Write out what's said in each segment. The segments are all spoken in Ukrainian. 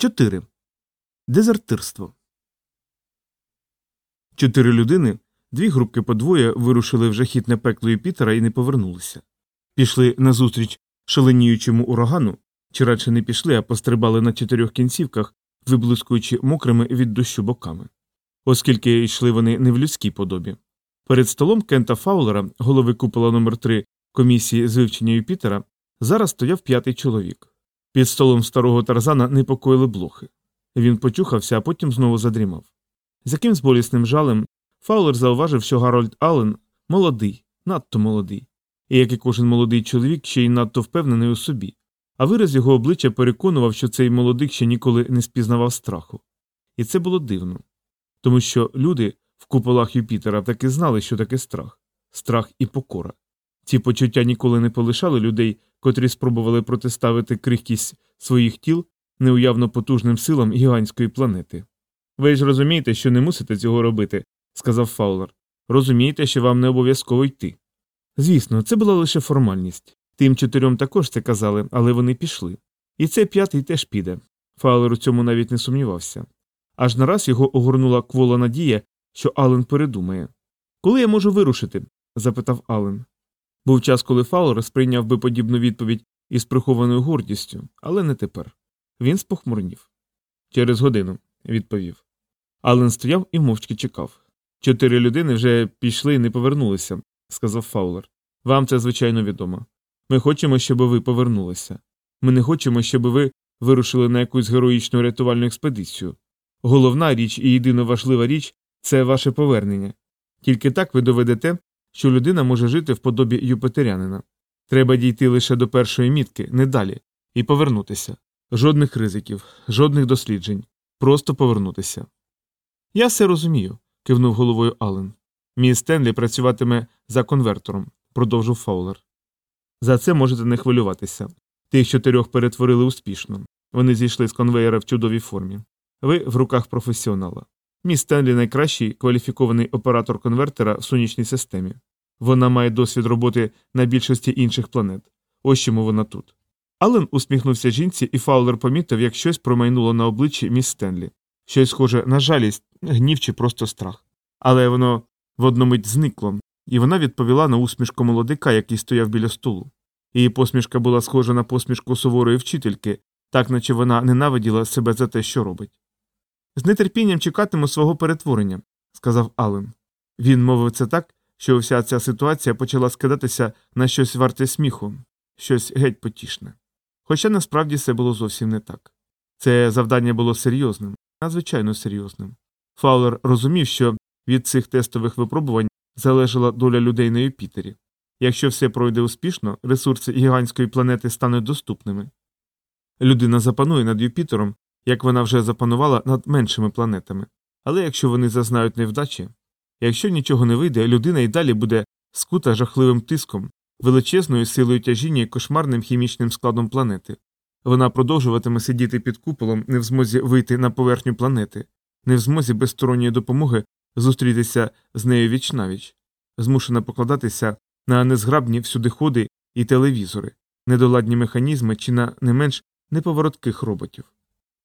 4. Дезертирство. Чотири людини, дві групки по двоє, вирушили в жахітне пекло Юпітера і не повернулися. Пішли назустріч шаленіючому урагану, чи радше не пішли, а пострибали на чотирьох кінцівках, виблискуючи мокрими від дощу боками. Оскільки йшли вони не в людській подобі. Перед столом Кента Фаулера, голови купола номер 3 комісії з вивчення Юпітера, зараз стояв п'ятий чоловік. Під столом старого тарзана непокоїли блохи. Він почухався, а потім знову задрімав. З якимсь болісним жалем Фаулер зауважив, що Гарольд Аллен молодий, надто молодий, і як і кожен молодий чоловік, ще й надто впевнений у собі, а вираз його обличчя переконував, що цей молодик ще ніколи не спізнавав страху. І це було дивно. Тому що люди в куполах Юпітера таки знали, що таке страх, страх і покора. Ці почуття ніколи не полишали людей, котрі спробували протиставити крихкість своїх тіл неуявно потужним силам гігантської планети. Ви ж розумієте, що не мусите цього робити, сказав Фаулер. Розумієте, що вам не обов'язково йти. Звісно, це була лише формальність. Тим чотирьом також це казали, але вони пішли. І цей п'ятий теж піде. Фаулер у цьому навіть не сумнівався. Аж нараз його огорнула квола надія, що Ален передумає. Коли я можу вирушити? запитав Ален. Був час, коли Фаулер сприйняв би подібну відповідь із прихованою гордістю, але не тепер. Він спохмурнів. Через годину, відповів. Ален стояв і мовчки чекав. Чотири людини вже пішли і не повернулися, сказав Фаулер. Вам це звичайно відомо. Ми хочемо, щоб ви повернулися. Ми не хочемо, щоб ви вирушили на якусь героїчну рятувальну експедицію. Головна річ і єдино важлива річ це ваше повернення. Тільки так ви доведете, що людина може жити в подобі юпитерянина. Треба дійти лише до першої мітки, не далі, і повернутися. Жодних ризиків, жодних досліджень. Просто повернутися. Я все розумію, кивнув головою Аллен. Мій Стенлі працюватиме за конвертором, продовжив Фаулер. За це можете не хвилюватися. Тих чотирьох перетворили успішно. Вони зійшли з конвеєра в чудовій формі. Ви в руках професіонала. Мій Стенлі найкращий кваліфікований оператор конвертера в сонячній системі. Вона має досвід роботи на більшості інших планет. Ось чому вона тут. Аллен усміхнувся жінці, і Фаулер помітив, як щось промайнуло на обличчі міс Стенлі. Щось схоже на жалість, гнів чи просто страх. Але воно в одну мить зникло, і вона відповіла на усмішку молодика, який стояв біля столу. Її посмішка була схожа на посмішку суворої вчительки, так наче вона ненавиділа себе за те, що робить. З нетерпінням чекатиму свого перетворення, сказав Аллен. Він мовив це так, що вся ця ситуація почала скидатися на щось варте сміху, щось геть потішне. Хоча насправді все було зовсім не так. Це завдання було серйозним, надзвичайно серйозним. Фаулер розумів, що від цих тестових випробувань залежала доля людей на Юпітері. Якщо все пройде успішно, ресурси гігантської планети стануть доступними. Людина запанує над Юпітером, як вона вже запанувала над меншими планетами. Але якщо вони зазнають невдачі, якщо нічого не вийде, людина й далі буде скута жахливим тиском, величезною силою тяжіння і кошмарним хімічним складом планети. Вона продовжуватиме сидіти під куполом, не в змозі вийти на поверхню планети, не в змозі без сторонньої допомоги зустрітися з нею вічнавіч, змушена покладатися на незграбні всюдиходи і телевізори, недоладні механізми чи на не менш неповоротких роботів.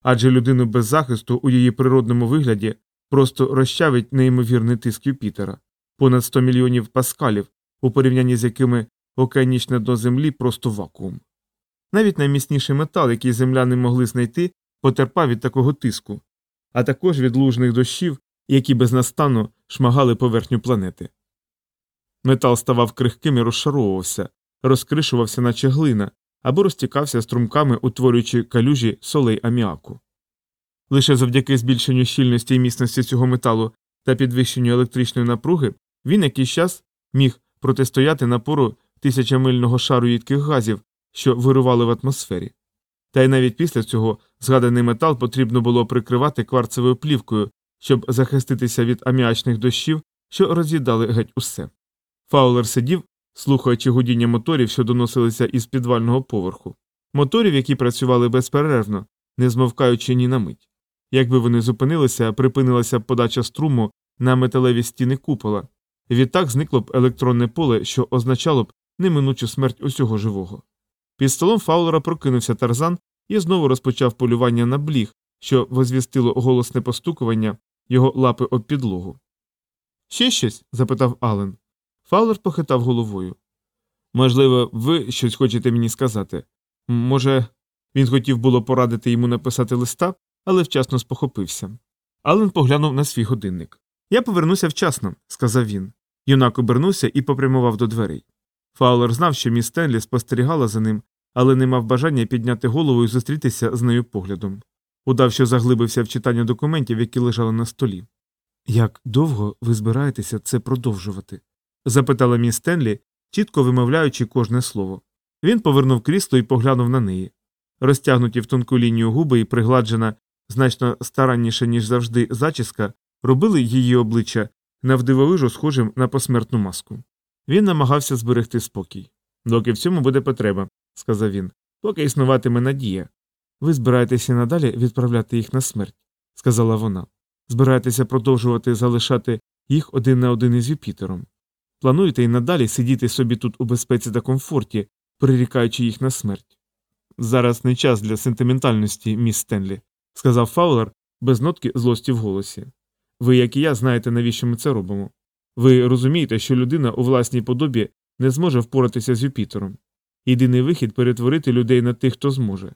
Адже людину без захисту у її природному вигляді просто розчавить неймовірний тиск Юпітера, понад 100 мільйонів паскалів, у порівнянні з якими океанічне до землі просто вакуум. Навіть найміцніший метал, який земляни могли знайти, потерпав від такого тиску, а також від лужних дощів, які безнастанно шмагали поверхню планети. Метал ставав крихким і розшаровувався, розкришувався, наче глина, або розтікався струмками, утворюючи калюжі солей аміаку. Лише завдяки збільшенню щільності і міцності цього металу та підвищенню електричної напруги він якийсь час міг протистояти напору тисячамильного шару їдких газів, що вирували в атмосфері. Та й навіть після цього згаданий метал потрібно було прикривати кварцевою плівкою, щоб захиститися від аміачних дощів, що роз'їдали геть усе. Фаулер сидів, слухаючи гудіння моторів, що доносилися із підвального поверху, моторів, які працювали безперервно, не змовкаючи ні на мить. Якби вони зупинилися, припинилася подача струму на металеві стіни купола, відтак зникло б електронне поле, що означало б неминучу смерть усього живого. Під столом Фаулера прокинувся тарзан і знову розпочав полювання на бліг, що возвістило голосне постукування його лапи об підлогу. Ще щось? запитав Ален. Фаулер похитав головою. Можливо, ви щось хочете мені сказати. Може, він хотів було порадити йому написати листа, але вчасно спохопився. Ален поглянув на свій годинник. Я повернуся вчасно, сказав він. Юнак обернувся і попрямував до дверей. Фаулер знав, що міс Стенлі спостерігала за ним, але не мав бажання підняти голову і зустрітися з нею поглядом. Удав, що заглибився в читання документів, які лежали на столі. Як довго ви збираєтеся це продовжувати? Запитала міс Стенлі, чітко вимовляючи кожне слово. Він повернув крісло і поглянув на неї. Розтягнуті в тонку лінію губи і пригладжена значно старанніше, ніж завжди, зачіска, робили її обличчя навдивовижу схожим на посмертну маску. Він намагався зберегти спокій. Доки в цьому буде потреба, сказав він, поки існуватиме надія. Ви збираєтеся надалі відправляти їх на смерть, сказала вона. Збираєтеся продовжувати залишати їх один на один із Юпітером. Плануєте і надалі сидіти собі тут у безпеці та комфорті, прирікаючи їх на смерть. Зараз не час для сентиментальності, міс Стенлі, сказав Фаулер без нотки злості в голосі. Ви, як і я, знаєте, навіщо ми це робимо. Ви розумієте, що людина у власній подобі не зможе впоратися з Юпітером. Єдиний вихід перетворити людей на тих, хто зможе.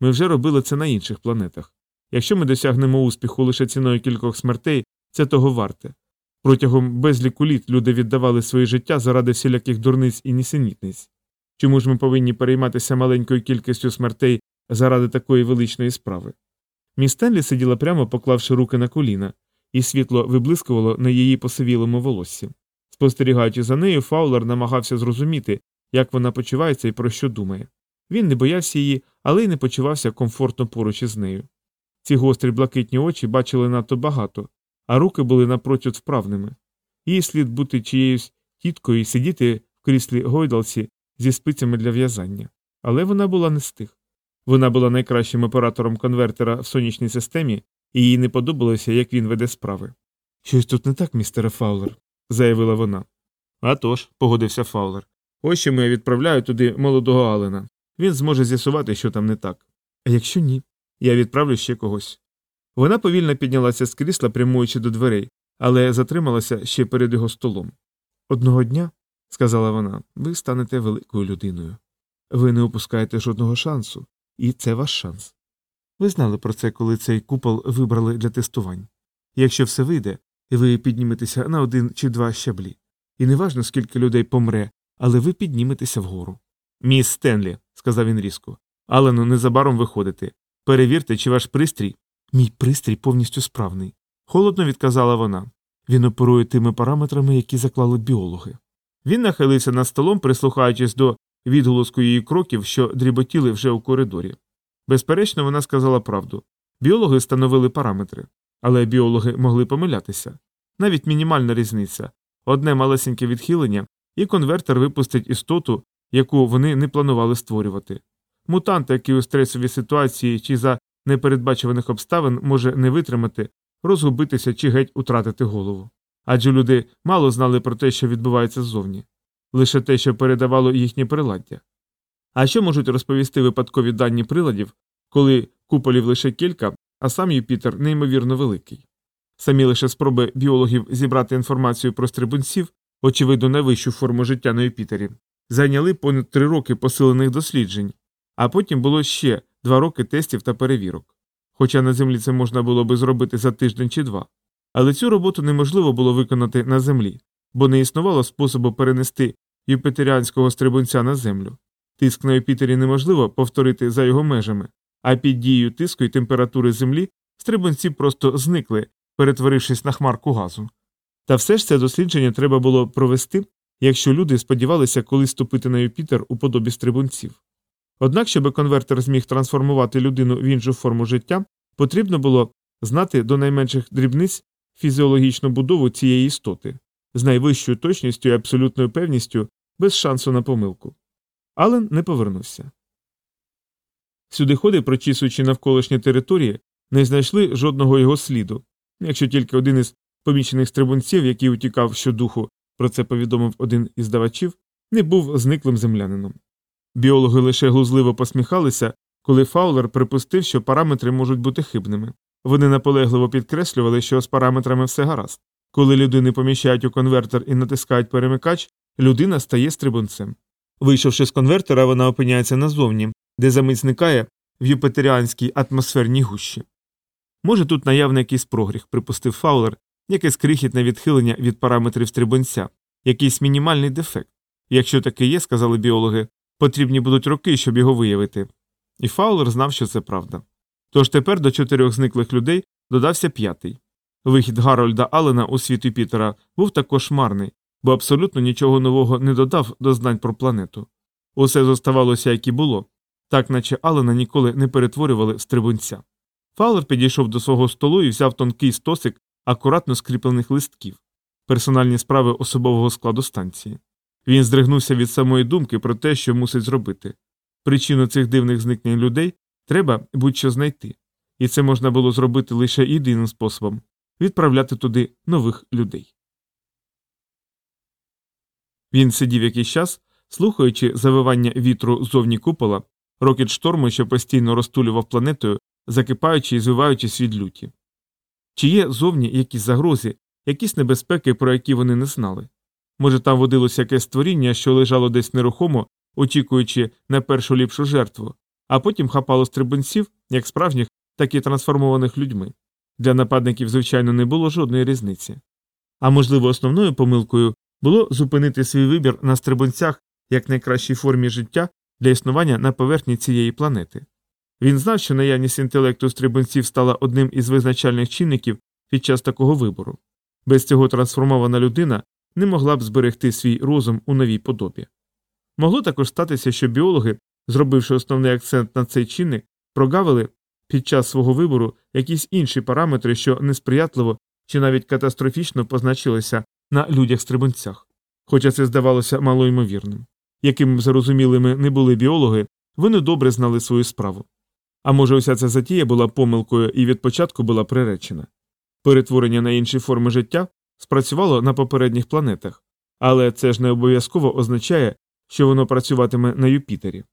Ми вже робили це на інших планетах. Якщо ми досягнемо успіху лише ціною кількох смертей, це того варте. Протягом безліку літ люди віддавали своє життя заради всіляких дурниць і нісенітниць. Чому ж ми повинні перейматися маленькою кількістю смертей заради такої величної справи? Міс Стенлі сиділа прямо, поклавши руки на коліна, і світло виблискувало на її посивілому волоссі. Спостерігаючи за нею, Фаулер намагався зрозуміти, як вона почувається і про що думає. Він не боявся її, але й не почувався комфортно поруч із нею. Ці гострі блакитні очі бачили надто багато, а руки були напрочуд вправними. Їй слід бути чиєюсь тіткою і сидіти в кріслі гойдалці зі спицями для в'язання. Але вона була не з тих. Вона була найкращим оператором конвертера в сонячній системі, і їй не подобалося, як він веде справи. Щось тут не так, містере Фаулер, заявила вона. «Отож», – погодився Фаулер. Ось чому я відправляю туди молодого Алена. Він зможе з'ясувати, що там не так. А якщо ні, я відправлю ще когось. Вона повільно піднялася з крісла, прямуючи до дверей, але затрималася ще перед його столом. Одного дня, сказала вона, ви станете великою людиною. Ви не упускаєте жодного шансу, і це ваш шанс. Ви знали про це, коли цей купол вибрали для тестувань. Якщо все вийде, ви підніметеся на один чи два щаблі. І неважно, скільки людей помре, але ви підніметеся вгору. Міс Стенлі, сказав він різко, Алену незабаром виходити. Перевірте, чи ваш пристрій. Мій пристрій повністю справний. Холодно відказала вона. Він оперує тими параметрами, які заклали біологи. Він нахилився над столом, прислухаючись до відголоску її кроків, що дріботіли вже у коридорі. Безперечно, вона сказала правду. Біологи встановили параметри, але біологи могли помилятися. Навіть мінімальна різниця одне малесеньке відхилення, і конвертер випустить істоту, яку вони не планували створювати. Мутант, який у стресовій ситуації чи за непередбачуваних обставин може не витримати, розгубитися чи геть утратити голову. Адже люди мало знали про те, що відбувається ззовні, лише те, що передавало їхнє приладдя. А що можуть розповісти випадкові дані приладів, коли куполів лише кілька, а сам Юпітер неймовірно великий? Самі лише спроби біологів зібрати інформацію про стрибунців, очевидно, найвищу форму життя на Юпітері, зайняли понад три роки посилених досліджень, а потім було ще два роки тестів та перевірок. Хоча на землі це можна було би зробити за тиждень чи два. Але цю роботу неможливо було виконати на землі, бо не існувало способу перенести юпітеріанського стрибунця на землю. Тиск на Юпітері неможливо повторити за його межами, а під дією тиску і температури землі стрибунці просто зникли, перетворившись на хмарку газу. Та все ж це дослідження треба було провести, якщо люди сподівалися колись ступити на Юпітер у подобі стрибунців. Однак, щоб конвертер зміг трансформувати людину в іншу форму життя, потрібно було знати до найменших дрібниць фізіологічну будову цієї істоти з найвищою точністю і абсолютною певністю без шансу на помилку. Ален не повернувся. Сюдиходи, прочісуючи навколишні території, не знайшли жодного його сліду, якщо тільки один із помічених стрибунців, який утікав щодуху, про це повідомив один із давачів, не був зниклим землянином. Біологи лише глузливо посміхалися, коли Фаулер припустив, що параметри можуть бути хибними. Вони наполегливо підкреслювали, що з параметрами все гаразд. Коли людини поміщають у конвертер і натискають перемикач, людина стає стрибунцем. Вийшовши з конвертера, вона опиняється назовні, де замить зникає в юпитеріанській атмосферній гущі. Може, тут наявний якийсь огріх, припустив Фаулер, якесь крихітне відхилення від параметрів стрибунця, якийсь мінімальний дефект. Якщо таке є, сказали біологи, потрібні будуть роки, щоб його виявити. І Фаулер знав, що це правда. Тож тепер до чотирьох зниклих людей додався п'ятий. Вихід Гарольда Аллена у світ Юпітера був також марний, бо абсолютно нічого нового не додав до знань про планету. Усе зоставалося, як і було, так наче Аллена ніколи не перетворювали в стрибунця. Фаулер підійшов до свого столу і взяв тонкий стосик акуратно скріплених листків, персональні справи особового складу станції. Він здригнувся від самої думки про те, що мусить зробити. Причину цих дивних зникнень людей треба будь-що знайти, і це можна було зробити лише єдиним способом відправляти туди нових людей. Він сидів якийсь час, слухаючи завивання вітру зовні купола, рокіт шторму, що постійно розтулював планетою, закипаючи і звиваючись від люті. Чи є зовні якісь загрози, якісь небезпеки, про які вони не знали? Може, там водилося якесь створіння, що лежало десь нерухомо, очікуючи на першу ліпшу жертву, а потім хапало стрибунців, як справжніх, так і трансформованих людьми. Для нападників, звичайно, не було жодної різниці. А можливо, основною помилкою було зупинити свій вибір на стрибунцях як найкращій формі життя для існування на поверхні цієї планети. Він знав, що наявність інтелекту стрибунців стала одним із визначальних чинників під час такого вибору. Без цього трансформована людина не могла б зберегти свій розум у новій подобі. Могло також статися, що біологи, зробивши основний акцент на цей чинник, прогавили під час свого вибору якісь інші параметри, що несприятливо чи навіть катастрофічно позначилися на людях-стрибунцях. Хоча це здавалося малоймовірним. Якими б зарозумілими не були біологи, вони добре знали свою справу. А може, уся ця затія була помилкою і від початку була приречена. Перетворення на інші форми життя спрацювало на попередніх планетах, але це ж не обов'язково означає, що воно працюватиме на Юпітері.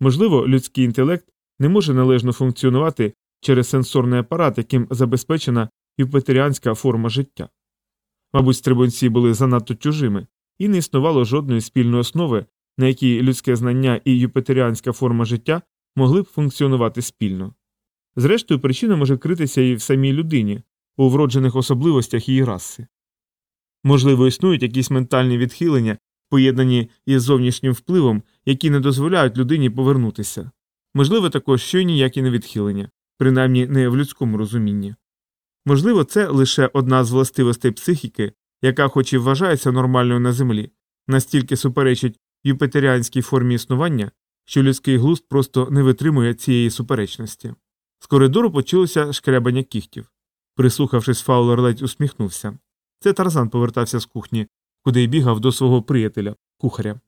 Можливо, людський інтелект не може належно функціонувати через сенсорний апарат, яким забезпечена юпітеріанська форма життя. Мабуть, стрибунці були занадто чужими, і не існувало жодної спільної основи, на якій людське знання і юпітеріанська форма життя могли б функціонувати спільно. Зрештою, причина може критися і в самій людині, у вроджених особливостях її раси. Можливо, існують якісь ментальні відхилення, поєднані із зовнішнім впливом, які не дозволяють людині повернутися. Можливо, також що й ніякі не відхилення, принаймні не в людському розумінні. Можливо, це лише одна з властивостей психіки, яка, хоч і вважається нормальною на землі, настільки суперечить юпитеріанській формі існування, що людський глузд просто не витримує цієї суперечності. З коридору почулося шкрябання кіхтів. Прислухавшись, Фаулер ледь усміхнувся. Це Тарзан повертався з кухні, куди й бігав до свого приятеля, кухаря.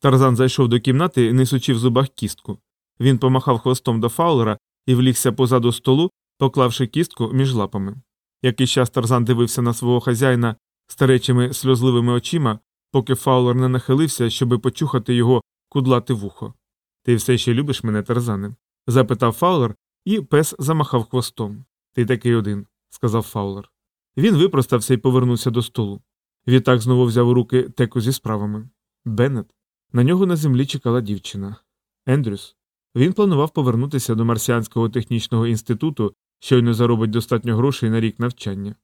Тарзан зайшов до кімнати, несучи в зубах кістку. Він помахав хвостом до Фаулера і влігся позаду столу, поклавши кістку між лапами. Якийсь час Тарзан дивився на свого хазяїна старечими сльозливими очима, поки Фаулер не нахилився, щоби почухати його кудлате вухо. Ти все ще любиш мене, Тарзане? запитав Фаулер, і пес замахав хвостом. Ти такий один, сказав Фаулер. Він випростався і повернувся до столу. Відтак знову взяв у руки теку зі справами. Беннет. На нього на землі чекала дівчина. Ендрюс. Він планував повернутися до Марсіанського технічного інституту, щойно заробить достатньо грошей на рік навчання.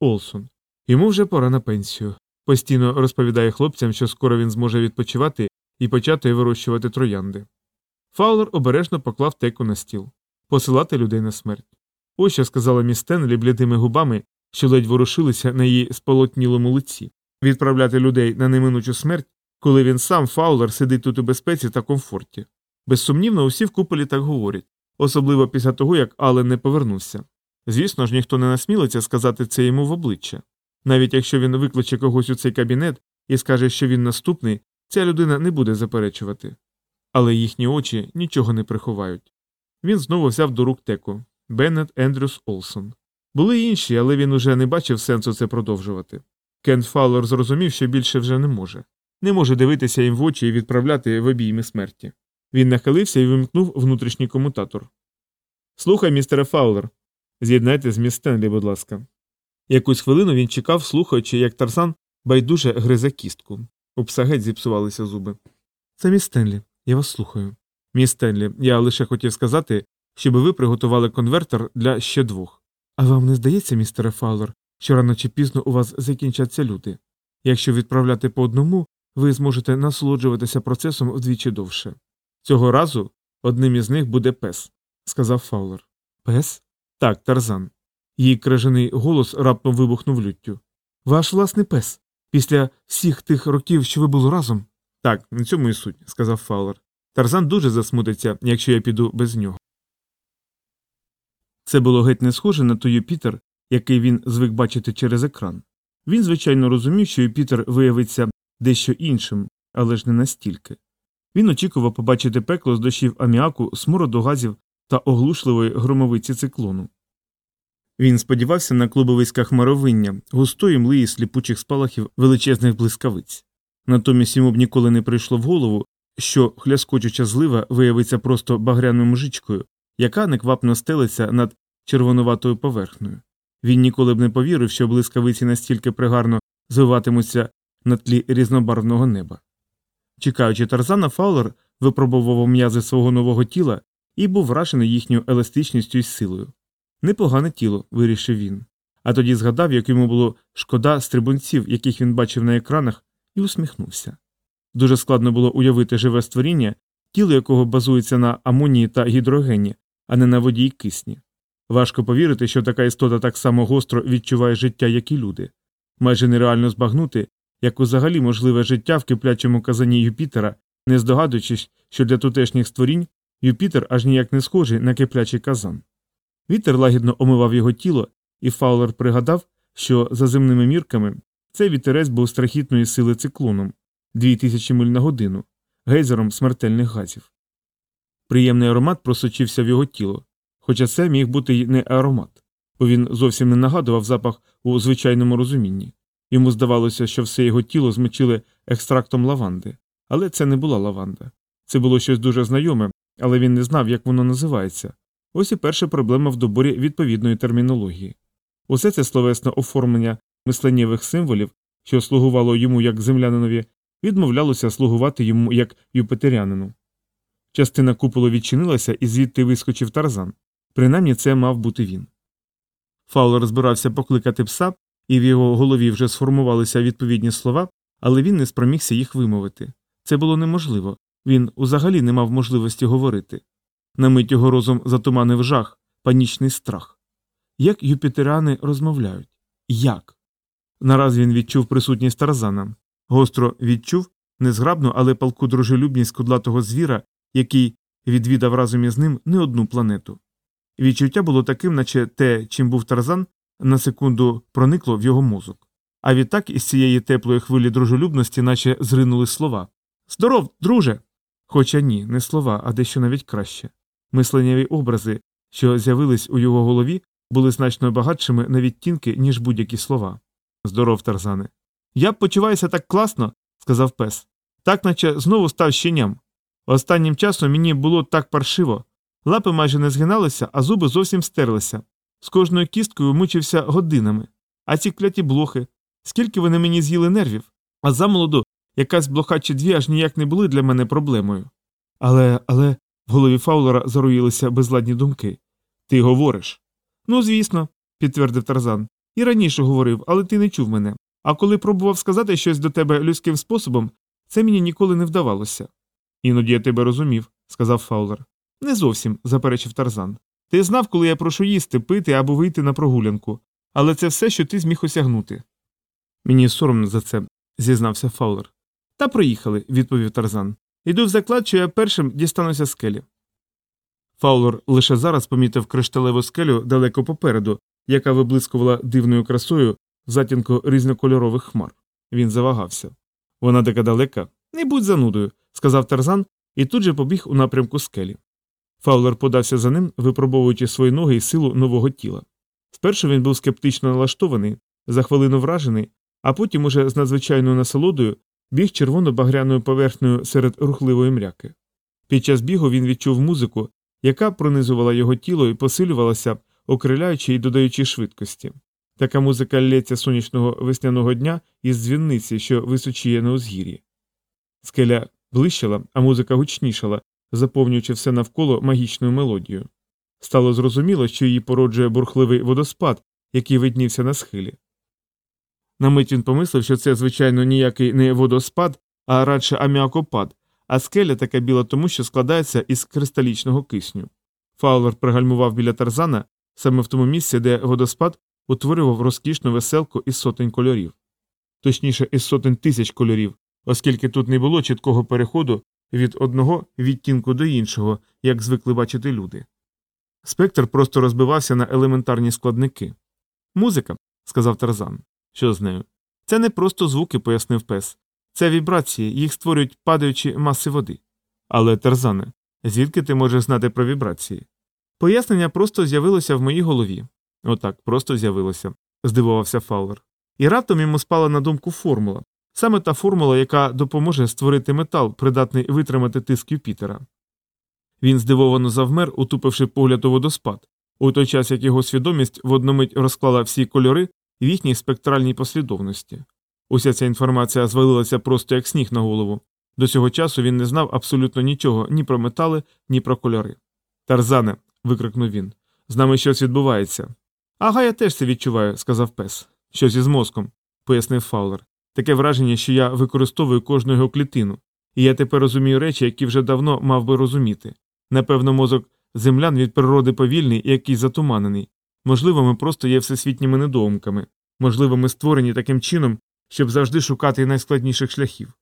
Олсон. Йому вже пора на пенсію. Постійно розповідає хлопцям, що скоро він зможе відпочивати і почати вирощувати троянди. Фаулер обережно поклав теку на стіл посилати людей на смерть. Ось що сказала міс Стенлі блідими губами, що ледь ворушилися на її сполотнілому лиці відправляти людей на неминучу смерть, коли він сам Фаулер сидить тут у безпеці та комфорті. Безсумнівно, усі в куполі так говорять, особливо після того, як Ален не повернувся. Звісно ж, ніхто не насмілиться сказати це йому в обличчя. Навіть якщо він викличе когось у цей кабінет і скаже, що він наступний, ця людина не буде заперечувати. Але їхні очі нічого не приховають. Він знову взяв до рук теку Беннет Ендрюс Олсон. Були інші, але він уже не бачив сенсу це продовжувати. Кен Фаулер зрозумів, що більше вже не може. Не може дивитися їм в очі і відправляти в обійми смерті. Він нахилився і вимкнув внутрішній комутатор. Слухай, містере Фаулер. З'єднайте з міс Стенлі, будь ласка. Якусь хвилину він чекав, слухаючи, як Тарзан байдуже гризе кістку. У пса геть зіпсувалися зуби. Це міс Стенлі, я вас слухаю. Міс Стенлі, я лише хотів сказати, щоб ви приготували конвертер для ще двох. А вам не здається, містере Фаулер, що рано чи пізно у вас закінчаться люди? Якщо відправляти по одному, ви зможете насолоджуватися процесом вдвічі довше. Цього разу одним із них буде пес, сказав Фаулер. Пес? Так, Тарзан. Її крижаний голос раптом вибухнув люттю. Ваш власний пес. Після всіх тих років, що ви були разом. Так, на цьому і суть, сказав Фаулер. Тарзан дуже засмутиться, якщо я піду без нього. Це було геть не схоже на той Юпітер, який він звик бачити через екран. Він, звичайно, розумів, що Юпітер виявиться дещо іншим, але ж не настільки. Він очікував побачити пекло з дощів аміаку, смороду газів та оглушливої громовиці циклону. Він сподівався на клубовиська хмаровиння, густої млиї сліпучих спалахів величезних блискавиць. Натомість йому б ніколи не прийшло в голову, що хляскочуча злива виявиться просто багряною мужичкою, яка неквапно стелиться над червонуватою поверхнею. Він ніколи б не повірив, що блискавиці настільки пригарно звиватимуться на тлі різнобарвного неба. Чекаючи Тарзана, Фаулер випробував м'язи свого нового тіла і був вражений їхньою еластичністю і силою. Непогане тіло, вирішив він. А тоді згадав, як йому було шкода стрибунців, яких він бачив на екранах, і усміхнувся. Дуже складно було уявити живе створіння, тіло якого базується на амонії та гідрогені, а не на воді й кисні. Важко повірити, що така істота так само гостро відчуває життя, як і люди. Майже нереально збагнути, як взагалі можливе життя в киплячому казані Юпітера, не здогадуючись, що для тутешніх створінь Юпітер аж ніяк не схожий на киплячий казан. Вітер лагідно омивав його тіло, і Фаулер пригадав, що за земними мірками цей вітерець був страхітної сили циклоном дві тисячі миль на годину, гейзером смертельних газів. Приємний аромат просочився в його тіло, хоча це міг бути й не аромат, бо він зовсім не нагадував запах у звичайному розумінні. Йому здавалося, що все його тіло змочили екстрактом лаванди, але це не була лаванда. Це було щось дуже знайоме, але він не знав, як воно називається. Ось і перша проблема в доборі відповідної термінології. Усе це словесне оформлення мисленнєвих символів, що слугувало йому як землянинові, відмовлялося слугувати йому як юпитерянину. Частина куполу відчинилася і звідти вискочив тарзан. Принаймні це мав бути він. Фаулер збирався покликати пса, і в його голові вже сформувалися відповідні слова, але він не спромігся їх вимовити. Це було неможливо він узагалі не мав можливості говорити. На мить його розум затуманив жах, панічний страх. Як юпітеряни розмовляють? Як? Нараз він відчув присутність Тарзана, гостро відчув незграбну, але палку дружелюбність кудлатого звіра, який відвідав разом із ним не одну планету. Відчуття було таким, наче те, чим був Тарзан, на секунду проникло в його мозок. А відтак із цієї теплої хвилі дружелюбності, наче зринули слова Здоров, друже! Хоча ні, не слова, а дещо навіть краще. Мисленнєві образи, що з'явились у його голові, були значно багатшими на відтінки, ніж будь-які слова. Здоров, Тарзане. Я почуваюся так класно, сказав пес, так наче знову став щеням. Останнім часом мені було так паршиво. Лапи майже не згиналися, а зуби зовсім стерлися. З кожною кісткою мучився годинами. А ці кляті блохи. Скільки вони мені з'їли нервів, а замолоду якась блоха чи дві аж ніяк не були для мене проблемою. Але, але. В голові Фаулера заруїлися безладні думки. Ти говориш. Ну, звісно, підтвердив Тарзан. І раніше говорив, але ти не чув мене. А коли пробував сказати щось до тебе людським способом, це мені ніколи не вдавалося. Іноді я тебе розумів, сказав Фаулер. Не зовсім, заперечив Тарзан. Ти знав, коли я прошу їсти, пити або вийти на прогулянку, але це все, що ти зміг осягнути. Мені соромно за це, зізнався Фаулер. Та проїхали, відповів Тарзан. Йду в заклад, що я першим дістануся скелі. Фаулер лише зараз помітив кришталеву скелю далеко попереду, яка виблискувала дивною красою в затінку різнокольорових хмар. Він завагався. Вона така далека. Не будь занудою, сказав Тарзан і тут же побіг у напрямку скелі. Фаулер подався за ним, випробовуючи свої ноги і силу нового тіла. Спершу він був скептично налаштований, за хвилину вражений, а потім уже з надзвичайною насолодою біг червоно-багряною поверхнею серед рухливої мряки. Під час бігу він відчув музику, яка пронизувала його тіло і посилювалася, окриляючи і додаючи швидкості. Така музика лється сонячного весняного дня із дзвінниці, що височіє на узгір'ї. Скеля блищала, а музика гучнішала, заповнюючи все навколо магічною мелодією. Стало зрозуміло, що її породжує бурхливий водоспад, який виднівся на схилі. На мить він помислив, що це, звичайно, ніякий не водоспад, а радше аміакопад, а скеля така біла тому, що складається із кристалічного кисню. Фаулер пригальмував біля тарзана саме в тому місці, де водоспад утворював розкішну веселку із сотень кольорів, точніше, із сотень тисяч кольорів, оскільки тут не було чіткого переходу від одного відтінку до іншого, як звикли бачити люди. Спектр просто розбивався на елементарні складники. Музика, сказав Тарзан. Що з нею? Це не просто звуки, пояснив пес. Це вібрації, їх створюють падаючі маси води. Але, Тарзане, звідки ти можеш знати про вібрації? Пояснення просто з'явилося в моїй голові. Отак, просто з'явилося, здивувався Фаулер. І раптом йому спала на думку формула, саме та формула, яка допоможе створити метал, придатний витримати тиск Юпітера. Він здивовано завмер, утупивши погляд у водоспад, у той час як його свідомість в одну мить розклала всі кольори в їхній спектральній послідовності. Уся ця інформація звалилася просто як сніг на голову. До цього часу він не знав абсолютно нічого ні про метали, ні про кольори. Тарзане. викрикнув він. З нами щось відбувається. Ага, я теж це відчуваю, сказав пес. Щось із мозком, пояснив Фаулер. Таке враження, що я використовую кожну його клітину, і я тепер розумію речі, які вже давно мав би розуміти. Напевно, мозок землян від природи повільний і якийсь затуманений. Можливо, ми просто є всесвітніми недоумками. Можливо, ми створені таким чином, щоб завжди шукати найскладніших шляхів.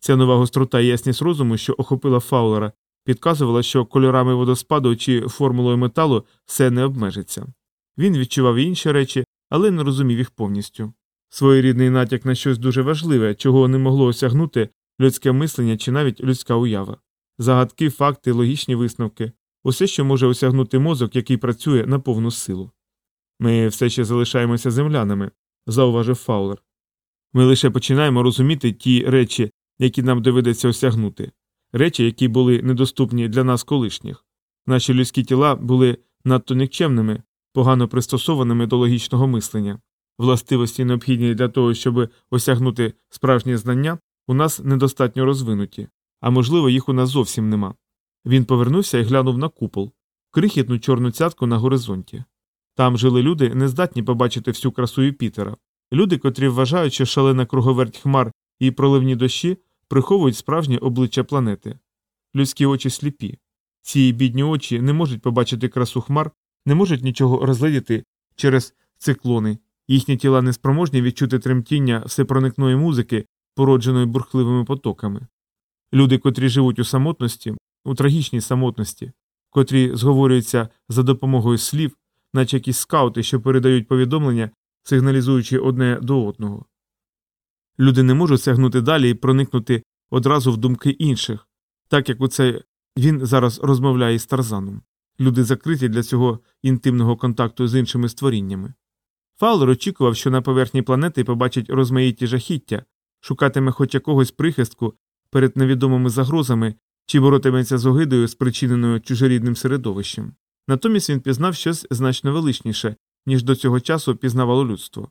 Ця нова гострота і ясність розуму, що охопила Фаулера, підказувала, що кольорами водоспаду чи формулою металу все не обмежиться. Він відчував інші речі, але не розумів їх повністю. Своєрідний натяк на щось дуже важливе, чого не могло осягнути людське мислення чи навіть людська уява. Загадки, факти, логічні висновки усе, що може осягнути мозок, який працює на повну силу. Ми все ще залишаємося землянами, зауважив Фаулер. Ми лише починаємо розуміти ті речі, які нам доведеться осягнути, речі, які були недоступні для нас колишніх. Наші людські тіла були надто нікчемними, погано пристосованими до логічного мислення. Властивості, необхідні для того, щоб осягнути справжні знання, у нас недостатньо розвинуті, а можливо, їх у нас зовсім нема. Він повернувся і глянув на купол, крихітну чорну цятку на горизонті. Там жили люди, не здатні побачити всю красу Юпітера, люди, котрі вважають, що шалена круговерть хмар і проливні дощі приховують справжнє обличчя планети. Людські очі сліпі. Ці бідні очі не можуть побачити красу хмар, не можуть нічого розглядіти через циклони, їхні тіла неспроможні відчути тремтіння всепроникної музики, породженої бурхливими потоками. Люди, котрі живуть у самотності, у трагічній самотності, котрі зговорюються за допомогою слів, наче якісь скаути, що передають повідомлення, сигналізуючи одне до одного. Люди не можуть сягнути далі і проникнути одразу в думки інших, так як оце він зараз розмовляє з Тарзаном. Люди закриті для цього інтимного контакту з іншими створіннями. Фаулер очікував, що на поверхні планети побачить розмаїті жахіття, шукатиме хоч якогось прихистку перед невідомими загрозами чи боротиметься з огидою, спричиненою чужорідним середовищем. Натомість він пізнав щось значно величніше, ніж до цього часу пізнавало людство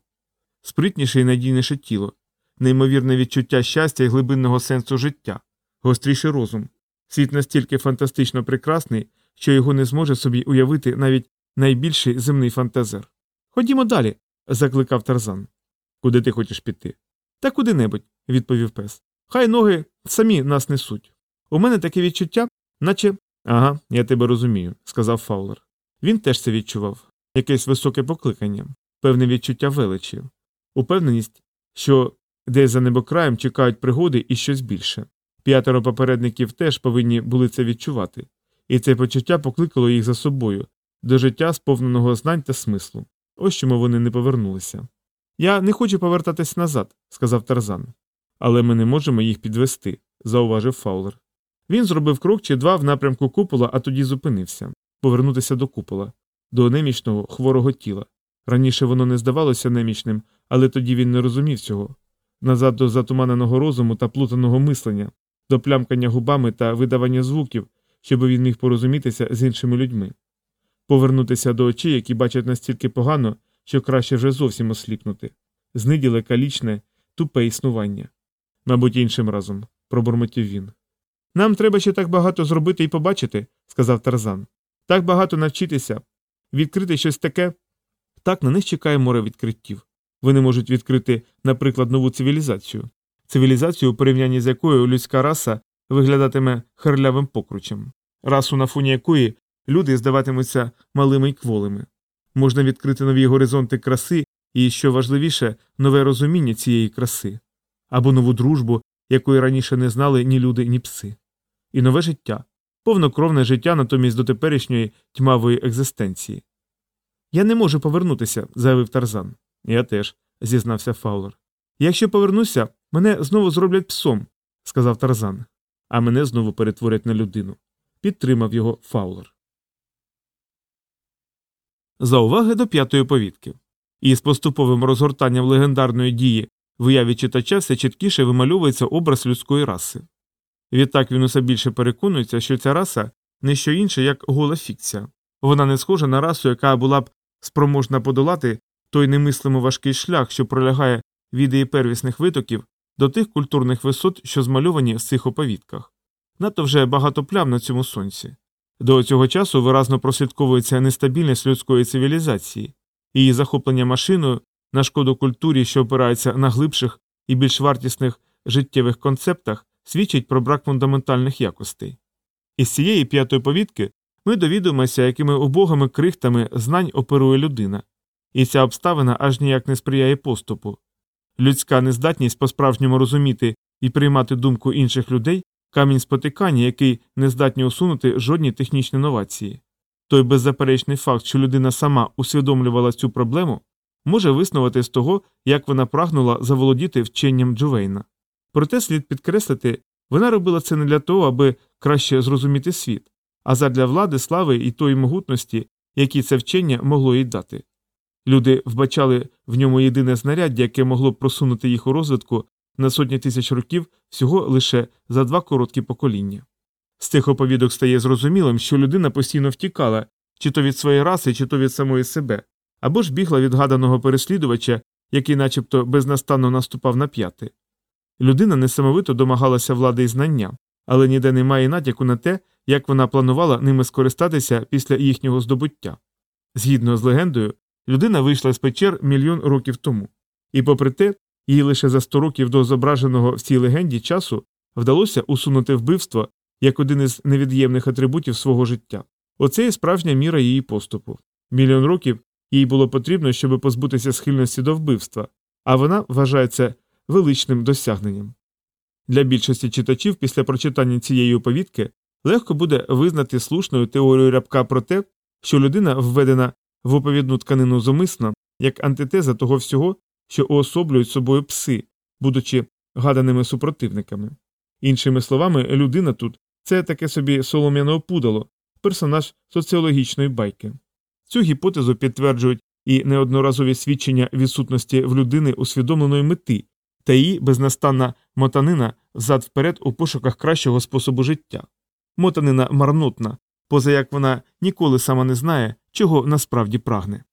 спритніше і надійніше тіло, неймовірне відчуття щастя і глибинного сенсу життя, гостріший розум. Світ настільки фантастично прекрасний, що його не зможе собі уявити навіть найбільший земний фантазер. Ходімо далі, закликав Тарзан. Куди ти хочеш піти? Та куди-небудь, відповів пес. Хай ноги самі нас несуть. У мене таке відчуття, наче. Ага, я тебе розумію, сказав Фаулер. Він теж це відчував якесь високе покликання, певне відчуття величі, упевненість, що десь за небокраєм чекають пригоди і щось більше. П'ятеро попередників теж повинні були це відчувати, і це почуття покликало їх за собою до життя, сповненого знань та смислу. Ось чому вони не повернулися. Я не хочу повертатись назад, сказав Тарзан. Але ми не можемо їх підвести, зауважив Фаулер. Він зробив крок чи два в напрямку купола, а тоді зупинився повернутися до купола, до немічного хворого тіла. Раніше воно не здавалося немічним, але тоді він не розумів цього. Назад до затуманеного розуму та плутаного мислення, до плямкання губами та видавання звуків, щоб він міг порозумітися з іншими людьми, повернутися до очей, які бачать настільки погано, що краще вже зовсім осліпнути, зниділе калічне, тупе існування. Мабуть, іншим разом, пробурмотів він. Нам треба ще так багато зробити і побачити, сказав Тарзан. Так багато навчитися, відкрити щось таке. Так на них чекає море відкриттів. Вони можуть відкрити, наприклад, нову цивілізацію, цивілізацію, у порівнянні з якою людська раса виглядатиме херлявим покручем, расу, на фоні якої люди здаватимуться малими й кволими. Можна відкрити нові горизонти краси і, що важливіше, нове розуміння цієї краси, або нову дружбу, якої раніше не знали ні люди, ні пси, і нове життя, повнокровне життя натомість до теперішньої тьмавої екзистенції. Я не можу повернутися, заявив Тарзан. Я теж, зізнався Фаулер. Якщо повернуся, мене знову зроблять псом, сказав Тарзан, а мене знову перетворять на людину. Підтримав його Фаулер. Зауваги до п'ятої повідки. І з поступовим розгортанням легендарної дії в уяві читача все чіткіше вимальовується образ людської раси. Відтак він усе більше переконується, що ця раса не що інше, як гола фікція. Вона не схожа на расу, яка була б спроможна подолати той немислимо важкий шлях, що пролягає від її первісних витоків до тих культурних висот, що змальовані в цих оповідках. Надто вже багато плям на цьому сонці. До цього часу виразно прослідковується нестабільність людської цивілізації, її захоплення машиною на шкоду культурі, що опирається на глибших і більш вартісних життєвих концептах, свідчить про брак фундаментальних якостей. Із цієї п'ятої повідки ми довідуємося, якими убогими крихтами знань оперує людина, і ця обставина аж ніяк не сприяє поступу. Людська нездатність по-справжньому розуміти і приймати думку інших людей камінь спотикання, який не здатні усунути жодні технічні новації. Той беззаперечний факт, що людина сама усвідомлювала цю проблему, може виснувати з того, як вона прагнула заволодіти вченням Джувейна. Проте слід підкреслити, вона робила це не для того, аби краще зрозуміти світ, а задля влади, слави і тої могутності, які це вчення могло їй дати. Люди вбачали в ньому єдине знаряддя, яке могло просунути їх у розвитку на сотні тисяч років всього лише за два короткі покоління. З цих оповідок стає зрозумілим, що людина постійно втікала чи то від своєї раси, чи то від самої себе, або ж бігла від гаданого переслідувача, який начебто безнастанно наступав на п'яти. Людина несамовито домагалася влади і знання, але ніде немає натяку на те, як вона планувала ними скористатися після їхнього здобуття. Згідно з легендою, людина вийшла з печер мільйон років тому, і, попри те, їй лише за 100 років до зображеного в цій легенді часу вдалося усунути вбивство як один із невід'ємних атрибутів свого життя. Оце і справжня міра її поступу. Мільйон років їй було потрібно, щоб позбутися схильності до вбивства, а вона вважається величним досягненням. Для більшості читачів після прочитання цієї оповідки легко буде визнати слушною теорію рябка про те, що людина введена в оповідну тканину зумисно як антитеза того всього, що уособлюють собою пси, будучи гаданими супротивниками. Іншими словами, людина тут це таке собі солом'яне опудало, персонаж соціологічної байки. Цю гіпотезу підтверджують і неодноразові свідчення відсутності в людини усвідомленої мети та її безнастанна мотанина взад вперед у пошуках кращого способу життя. Мотанина марнотна, поза як вона ніколи сама не знає, чого насправді прагне.